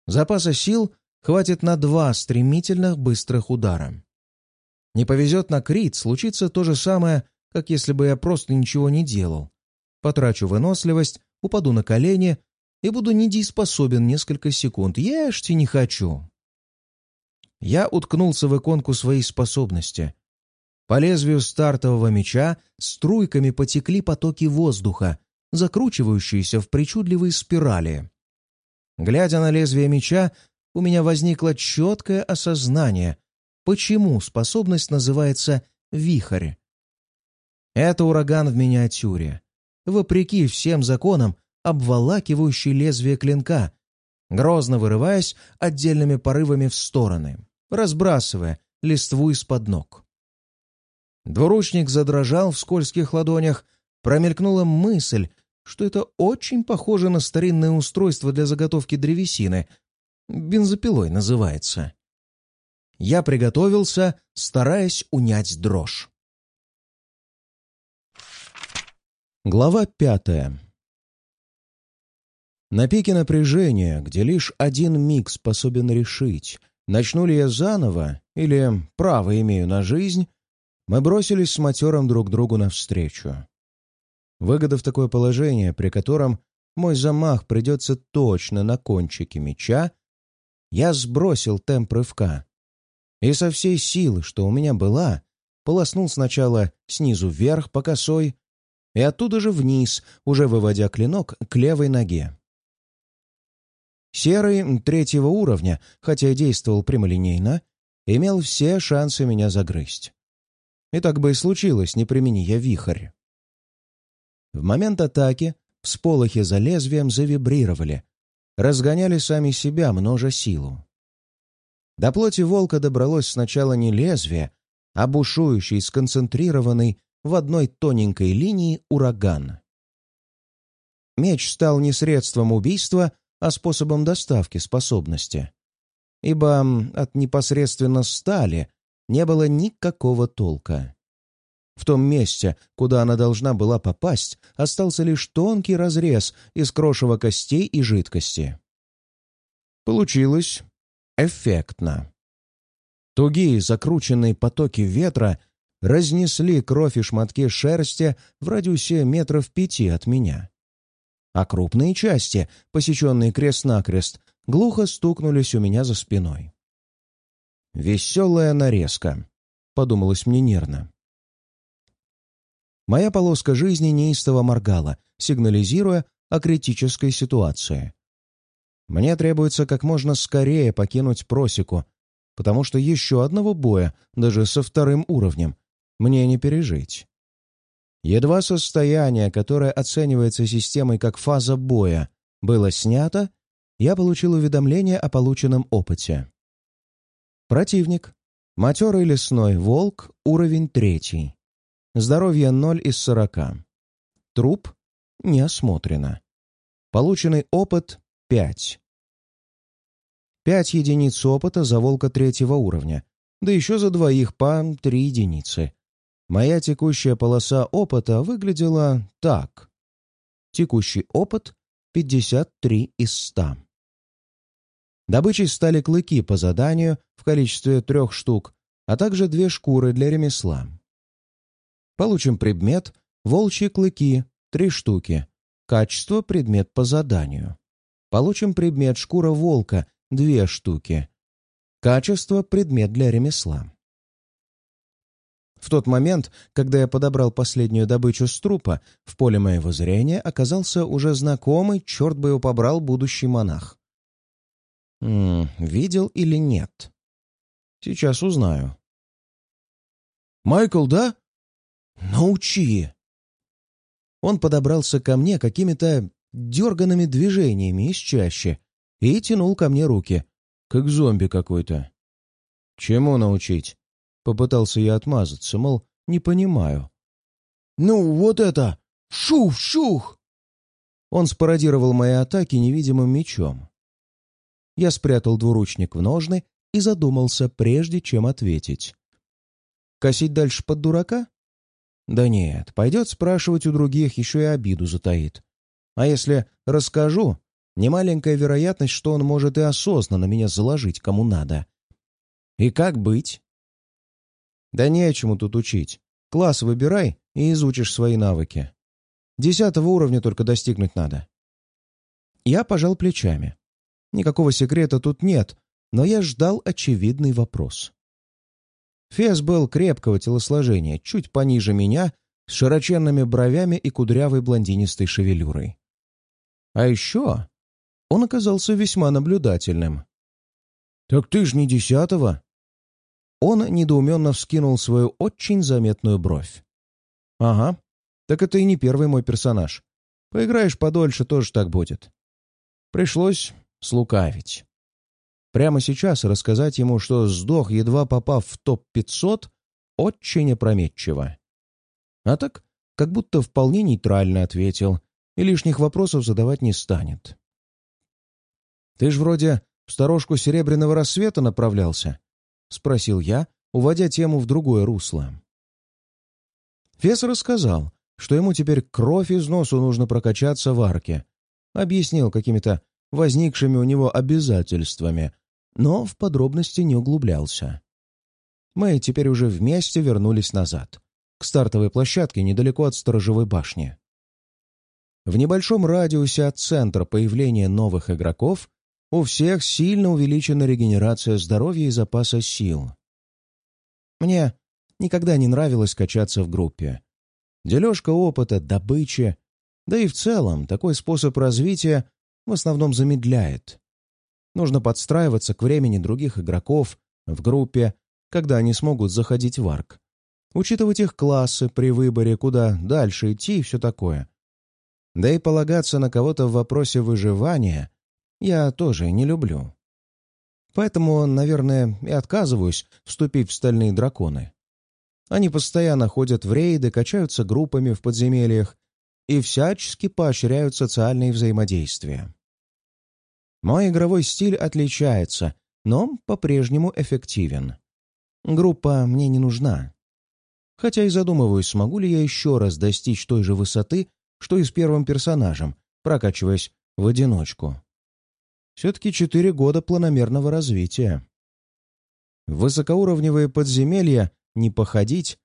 Запаса сил хватит на два стремительных быстрых удара. Не повезет на крит, случится то же самое, как если бы я просто ничего не делал. Потрачу выносливость, упаду на колени и буду недееспособен несколько секунд. Ешьте не хочу. Я уткнулся в иконку своей способности. По лезвию стартового меча струйками потекли потоки воздуха, закручивающиеся в причудливые спирали. Глядя на лезвие меча, у меня возникло четкое осознание, почему способность называется «вихрь». Это ураган в миниатюре. Вопреки всем законам, обволакивающий лезвие клинка, грозно вырываясь отдельными порывами в стороны, разбрасывая листву из-под ног. Двуручник задрожал в скользких ладонях, промелькнула мысль, что это очень похоже на старинное устройство для заготовки древесины. Бензопилой называется. Я приготовился, стараясь унять дрожь. Глава пятая На пике напряжения, где лишь один миг способен решить, начну ли я заново или право имею на жизнь, мы бросились с матером друг другу навстречу. Выгода в такое положение, при котором мой замах придется точно на кончике меча, я сбросил темп рывка и со всей силы, что у меня была, полоснул сначала снизу вверх по косой, и оттуда же вниз, уже выводя клинок к левой ноге. Серый третьего уровня, хотя и действовал прямолинейно, имел все шансы меня загрызть. И так бы и случилось, не примени я вихрь. В момент атаки всполохи за лезвием завибрировали, разгоняли сами себя, множа силу. До плоти волка добралось сначала не лезвие, а бушующий, сконцентрированный в одной тоненькой линии ураган. Меч стал не средством убийства, а способом доставки способности. Ибо от непосредственно стали не было никакого толка. В том месте, куда она должна была попасть, остался лишь тонкий разрез из крошева костей и жидкости. Получилось эффектно. Тугие закрученные потоки ветра разнесли кровь и шматки шерсти в радиусе метров пяти от меня. А крупные части, посеченные крест-накрест, глухо стукнулись у меня за спиной. «Веселая нарезка», — подумалось мне нервно. Моя полоска жизни неистово моргала, сигнализируя о критической ситуации. Мне требуется как можно скорее покинуть просеку, потому что еще одного боя, даже со вторым уровнем, мне не пережить. Едва состояние, которое оценивается системой как фаза боя, было снято, я получил уведомление о полученном опыте. Противник. Матерый лесной волк, уровень третий. Здоровье 0 из 40. Труп не осмотрено. Полученный опыт 5. 5 единиц опыта за волка третьего уровня, да еще за двоих по 3 единицы. Моя текущая полоса опыта выглядела так. Текущий опыт 53 из 100. Добычей стали клыки по заданию в количестве трех штук, а также две шкуры для ремесла. Получим предмет «Волчьи клыки» — три штуки. Качество — предмет по заданию. Получим предмет «Шкура волка» — две штуки. Качество — предмет для ремесла. В тот момент, когда я подобрал последнюю добычу с трупа, в поле моего зрения оказался уже знакомый, черт бы его побрал, будущий монах. М -м, видел или нет? Сейчас узнаю. «Майкл, да? Научи!» Он подобрался ко мне какими-то дерганными движениями из чаще и тянул ко мне руки, как зомби какой-то. «Чему научить?» Попытался я отмазаться, мол, не понимаю. «Ну, вот это! Шух-шух!» Он спародировал мои атаки невидимым мечом. Я спрятал двуручник в ножны и задумался, прежде чем ответить. Косить дальше под дурака? Да нет, пойдет спрашивать у других, еще и обиду затаит. А если расскажу, немаленькая вероятность, что он может и осознанно меня заложить кому надо. И как быть? Да нечему тут учить. Класс выбирай и изучишь свои навыки. Десятого уровня только достигнуть надо. Я пожал плечами. Никакого секрета тут нет, но я ждал очевидный вопрос. Фес был крепкого телосложения, чуть пониже меня, с широченными бровями и кудрявой блондинистой шевелюрой. А еще он оказался весьма наблюдательным. «Так ты ж не десятого?» Он недоуменно вскинул свою очень заметную бровь. «Ага, так это и не первый мой персонаж. Поиграешь подольше, тоже так будет». Пришлось слукавить. Прямо сейчас рассказать ему, что сдох, едва попав в топ-500, очень опрометчиво. А так, как будто вполне нейтрально ответил и лишних вопросов задавать не станет. «Ты ж вроде в сторожку Серебряного рассвета направлялся?» — спросил я, уводя тему в другое русло. Фес рассказал, что ему теперь кровь из носу нужно прокачаться в арке. Объяснил какими-то возникшими у него обязательствами, но в подробности не углублялся. Мы теперь уже вместе вернулись назад, к стартовой площадке недалеко от сторожевой башни. В небольшом радиусе от центра появления новых игроков у всех сильно увеличена регенерация здоровья и запаса сил. Мне никогда не нравилось качаться в группе. Дележка опыта, добычи, да и в целом такой способ развития в основном замедляет. Нужно подстраиваться к времени других игроков в группе, когда они смогут заходить в арк. Учитывать их классы при выборе, куда дальше идти и все такое. Да и полагаться на кого-то в вопросе выживания я тоже не люблю. Поэтому, наверное, и отказываюсь вступить в стальные драконы. Они постоянно ходят в рейды, качаются группами в подземельях и всячески поощряют социальные взаимодействия. Мой игровой стиль отличается, но по-прежнему эффективен. Группа мне не нужна. Хотя и задумываюсь, смогу ли я еще раз достичь той же высоты, что и с первым персонажем, прокачиваясь в одиночку. Все-таки четыре года планомерного развития. Высокоуровневые подземелья не походить,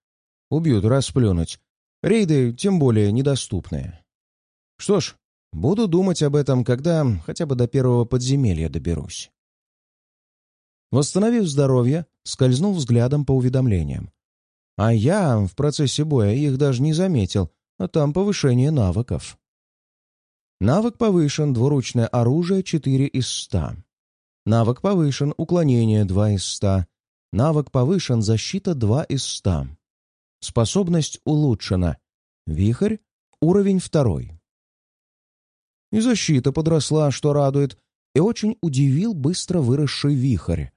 убьют, расплюнуть. Рейды тем более недоступные. Что ж, Буду думать об этом, когда хотя бы до первого подземелья доберусь. Восстановив здоровье, скользнул взглядом по уведомлениям. А я в процессе боя их даже не заметил, а там повышение навыков. Навык повышен, двуручное оружие 4 из 100. Навык повышен, уклонение 2 из 100. Навык повышен, защита 2 из 100. Способность улучшена. Вихрь, уровень 2. И защита подросла, что радует, и очень удивил быстро выросший вихрь.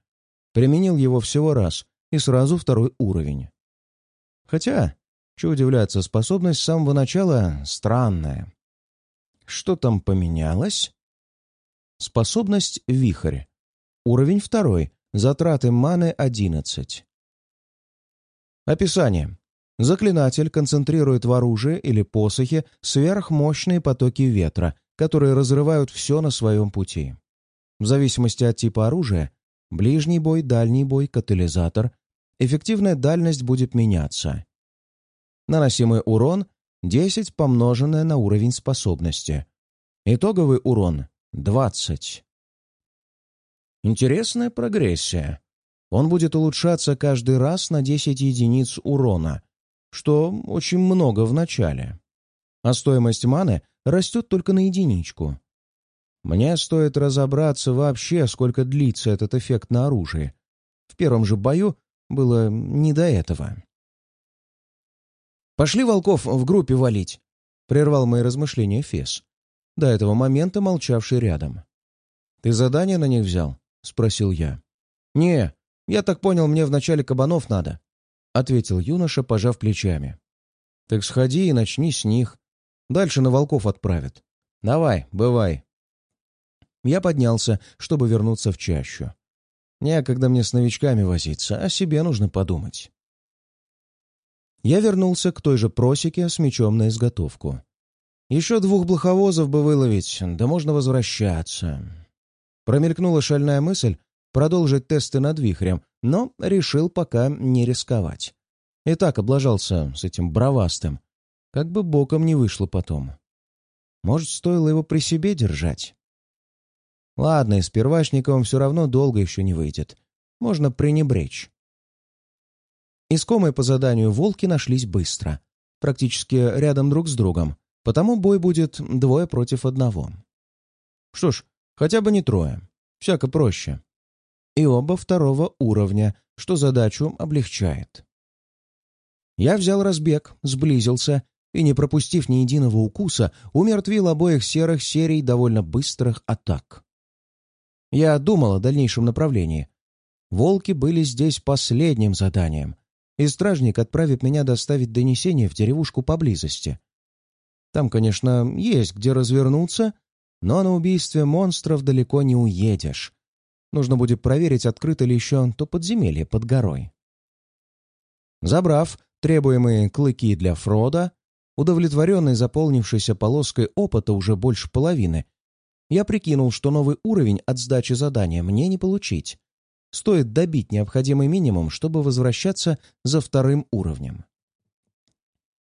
Применил его всего раз, и сразу второй уровень. Хотя, что удивляться, способность с самого начала странная. Что там поменялось? Способность «Вихрь». Уровень второй. Затраты маны 11. Описание. Заклинатель концентрирует в оружии или посохе сверхмощные потоки ветра, которые разрывают все на своем пути. В зависимости от типа оружия — ближний бой, дальний бой, катализатор — эффективная дальность будет меняться. Наносимый урон — 10 помноженное на уровень способности. Итоговый урон — 20. Интересная прогрессия. Он будет улучшаться каждый раз на 10 единиц урона, что очень много в начале. А стоимость маны растет только на единичку. Мне стоит разобраться вообще, сколько длится этот эффект на оружии. В первом же бою было не до этого. «Пошли волков в группе валить», — прервал мои размышления Фес, до этого момента молчавший рядом. «Ты задание на них взял?» — спросил я. «Не, я так понял, мне вначале кабанов надо», — ответил юноша, пожав плечами. «Так сходи и начни с них. Дальше на волков отправят. Давай, бывай. Я поднялся, чтобы вернуться в чащу. Некогда мне с новичками возиться, о себе нужно подумать. Я вернулся к той же просеке с мечом на изготовку. Еще двух блоховозов бы выловить, да можно возвращаться. Промелькнула шальная мысль продолжить тесты над вихрем, но решил пока не рисковать. И так облажался с этим бровастым. Как бы боком не вышло потом. Может, стоило его при себе держать? Ладно, и с первачником все равно долго еще не выйдет. Можно пренебречь. Искомые по заданию волки нашлись быстро, практически рядом друг с другом, потому бой будет двое против одного. Что ж, хотя бы не трое, всяко проще. И оба второго уровня, что задачу облегчает. Я взял разбег, сблизился и, не пропустив ни единого укуса, умертвил обоих серых серий довольно быстрых атак. Я думал о дальнейшем направлении. Волки были здесь последним заданием, и стражник отправит меня доставить донесение в деревушку поблизости. Там, конечно, есть где развернуться, но на убийстве монстров далеко не уедешь. Нужно будет проверить, открыто ли еще то подземелье под горой. Забрав требуемые клыки для Фрода, удовлетворенный заполнившейся полоской опыта уже больше половины, я прикинул, что новый уровень от сдачи задания мне не получить. Стоит добить необходимый минимум, чтобы возвращаться за вторым уровнем.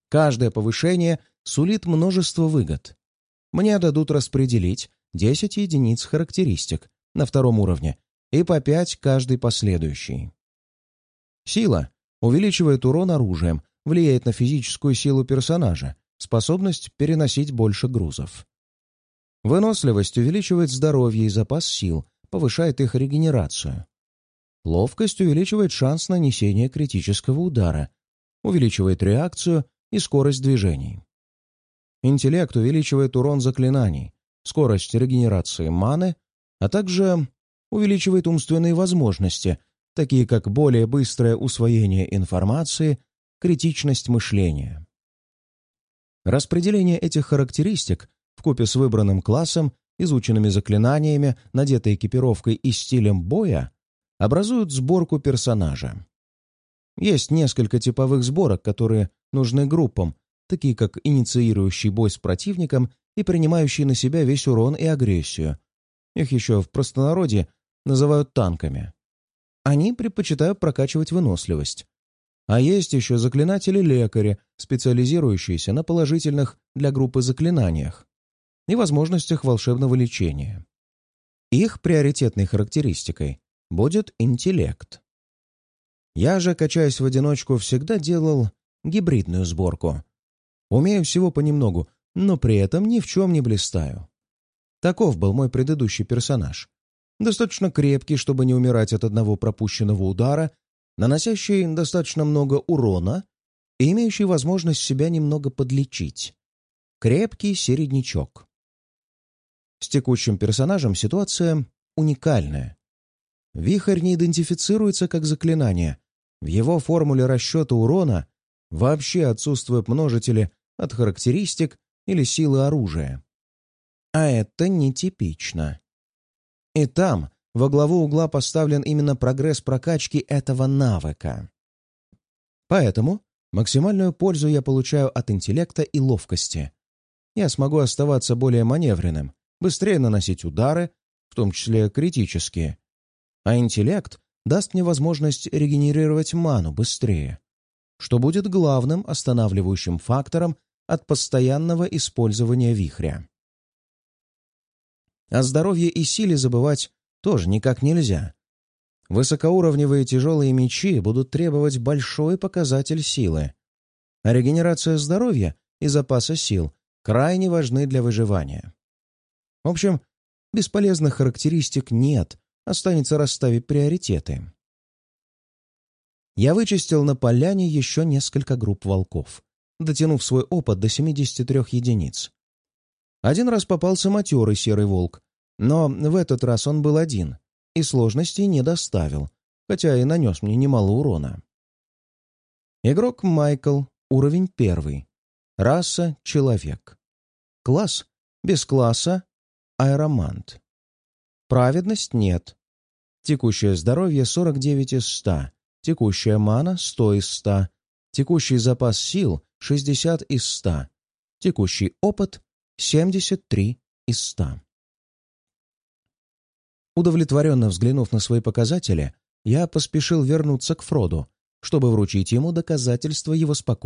Каждое повышение сулит множество выгод. Мне дадут распределить 10 единиц характеристик на втором уровне и по 5 каждый последующий. Сила увеличивает урон оружием, влияет на физическую силу персонажа, способность переносить больше грузов. Выносливость увеличивает здоровье и запас сил, повышает их регенерацию. Ловкость увеличивает шанс нанесения критического удара, увеличивает реакцию и скорость движений. Интеллект увеличивает урон заклинаний, скорость регенерации маны, а также увеличивает умственные возможности, такие как более быстрое усвоение информации, критичность мышления. Распределение этих характеристик вкупе с выбранным классом, изученными заклинаниями, надетой экипировкой и стилем боя образуют сборку персонажа. Есть несколько типовых сборок, которые нужны группам, такие как инициирующий бой с противником и принимающий на себя весь урон и агрессию. Их еще в простонародье называют танками. Они предпочитают прокачивать выносливость. А есть еще заклинатели-лекари, специализирующиеся на положительных для группы заклинаниях и возможностях волшебного лечения. Их приоритетной характеристикой будет интеллект. Я же, качаясь в одиночку, всегда делал гибридную сборку. Умею всего понемногу, но при этом ни в чем не блистаю. Таков был мой предыдущий персонаж. Достаточно крепкий, чтобы не умирать от одного пропущенного удара, наносящий достаточно много урона и имеющий возможность себя немного подлечить. Крепкий середнячок. С текущим персонажем ситуация уникальная. Вихрь не идентифицируется как заклинание. В его формуле расчета урона вообще отсутствуют множители от характеристик или силы оружия. А это нетипично. И там во главу угла поставлен именно прогресс прокачки этого навыка. Поэтому максимальную пользу я получаю от интеллекта и ловкости. Я смогу оставаться более маневренным, быстрее наносить удары, в том числе критические, а интеллект даст мне возможность регенерировать ману быстрее, что будет главным останавливающим фактором от постоянного использования вихря. О здоровье и силе забывать тоже никак нельзя. Высокоуровневые тяжелые мечи будут требовать большой показатель силы, а регенерация здоровья и запаса сил крайне важны для выживания. В общем, бесполезных характеристик нет, Останется расставить приоритеты. Я вычистил на поляне еще несколько групп волков, дотянув свой опыт до 73 единиц. Один раз попался матерый серый волк, но в этот раз он был один и сложностей не доставил, хотя и нанес мне немало урона. Игрок Майкл, уровень первый. Раса — человек. Класс — без класса — аэромант. Праведность нет. Текущее здоровье 49 из 100. Текущая мана 100 из 100. Текущий запас сил 60 из 100. Текущий опыт 73 из 100. Удовлетворенно взглянув на свои показатели, я поспешил вернуться к Фроду, чтобы вручить ему доказательства его спокойствия.